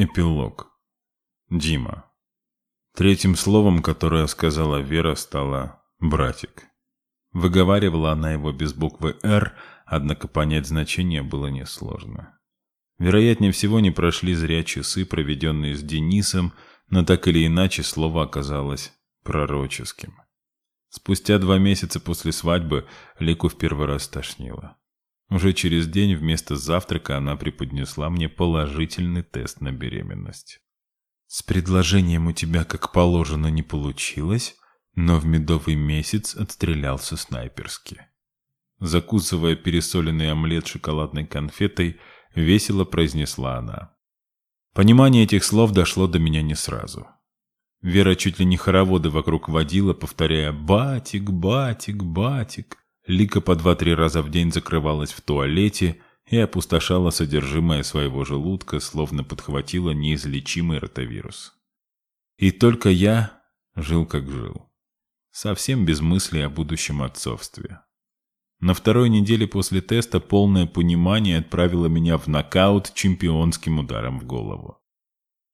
Эпилог. Дима. Третьим словом, которое сказала Вера, стало «братик». Выговаривала она его без буквы «Р», однако понять значение было несложно. Вероятнее всего, не прошли зря часы, проведенные с Денисом, но так или иначе слово оказалось пророческим. Спустя два месяца после свадьбы Лику в первый раз тошнило. Уже через день вместо завтрака она преподнесла мне положительный тест на беременность. С предложением у тебя, как положено, не получилось, но в медовый месяц отстрелялся снайперски. Закусывая пересоленный омлет шоколадной конфетой, весело произнесла она. Понимание этих слов дошло до меня не сразу. Вера чуть ли не хороводы вокруг водила, повторяя «Батик, батик, батик». Лика по два-три раза в день закрывалась в туалете и опустошала содержимое своего желудка, словно подхватила неизлечимый ротавирус. И только я жил как жил. Совсем без мысли о будущем отцовстве. На второй неделе после теста полное понимание отправило меня в нокаут чемпионским ударом в голову.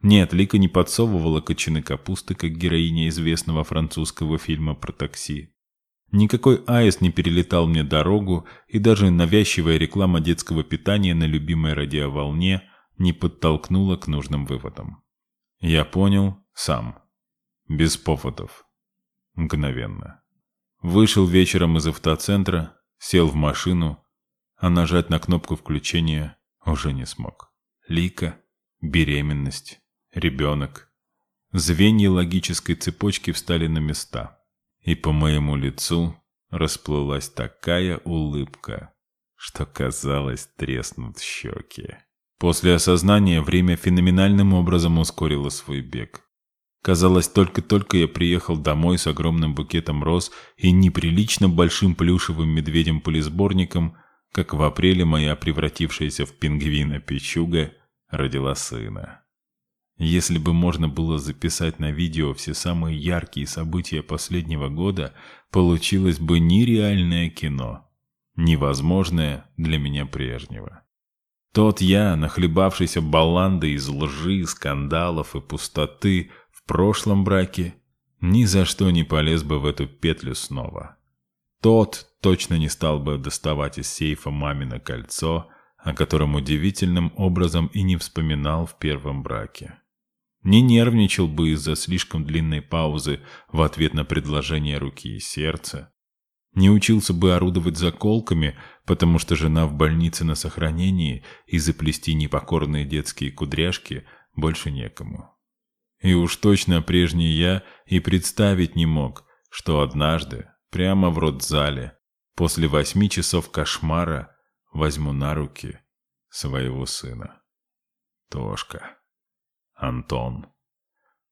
Нет, Лика не подсовывала кочаны капусты, как героиня известного французского фильма про такси. Никакой аист не перелетал мне дорогу, и даже навязчивая реклама детского питания на любимой радиоволне не подтолкнула к нужным выводам. Я понял сам. Без поводов. Мгновенно. Вышел вечером из автоцентра, сел в машину, а нажать на кнопку включения уже не смог. Лика, беременность, ребенок. Звенья логической цепочки встали на места и по моему лицу расплылась такая улыбка, что, казалось, треснут щеки. После осознания время феноменальным образом ускорило свой бег. Казалось, только-только я приехал домой с огромным букетом роз и неприлично большим плюшевым медведем-полисборником, как в апреле моя превратившаяся в пингвина печуга родила сына. Если бы можно было записать на видео все самые яркие события последнего года, получилось бы нереальное кино, невозможное для меня прежнего. Тот я, нахлебавшийся балландой из лжи, скандалов и пустоты в прошлом браке, ни за что не полез бы в эту петлю снова. Тот точно не стал бы доставать из сейфа мамино кольцо, о котором удивительным образом и не вспоминал в первом браке не нервничал бы из-за слишком длинной паузы в ответ на предложение руки и сердца, не учился бы орудовать заколками, потому что жена в больнице на сохранении и заплести непокорные детские кудряшки больше некому. И уж точно прежний я и представить не мог, что однажды, прямо в родзале, после восьми часов кошмара, возьму на руки своего сына. Тошка. Антон.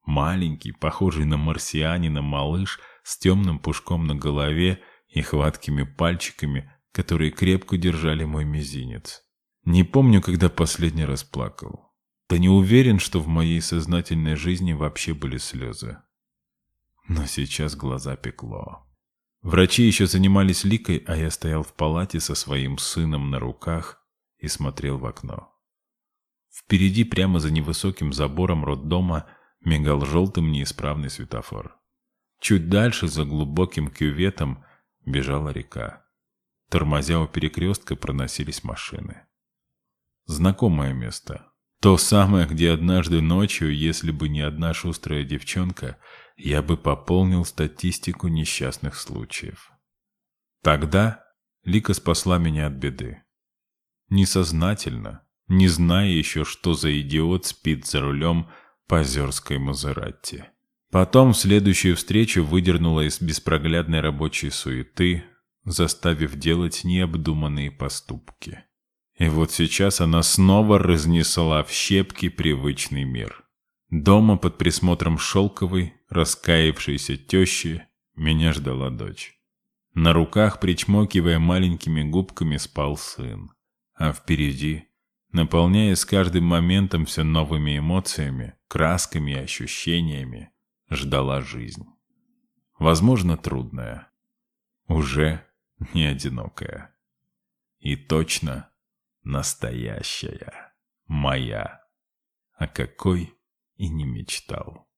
Маленький, похожий на марсианина малыш с темным пушком на голове и хваткими пальчиками, которые крепко держали мой мизинец. Не помню, когда последний раз плакал. Да не уверен, что в моей сознательной жизни вообще были слезы. Но сейчас глаза пекло. Врачи еще занимались ликой, а я стоял в палате со своим сыном на руках и смотрел в окно. Впереди, прямо за невысоким забором роддома, мигал желтым неисправный светофор. Чуть дальше, за глубоким кюветом, бежала река. Тормозя у перекрестка проносились машины. Знакомое место. То самое, где однажды ночью, если бы не одна шустрая девчонка, я бы пополнил статистику несчастных случаев. Тогда Лика спасла меня от беды. Несознательно, не зная еще, что за идиот спит за рулем по Озерской Мазератти. Потом в следующую встречу выдернула из беспроглядной рабочей суеты, заставив делать необдуманные поступки. И вот сейчас она снова разнесла в щепки привычный мир. Дома под присмотром шелковой, раскаявшейся тещи, меня ждала дочь. На руках, причмокивая маленькими губками, спал сын. А впереди наполняя с каждым моментом все новыми эмоциями, красками и ощущениями, ждала жизнь. Возможно, трудная, уже не одинокая. И точно настоящая, моя. о какой и не мечтал.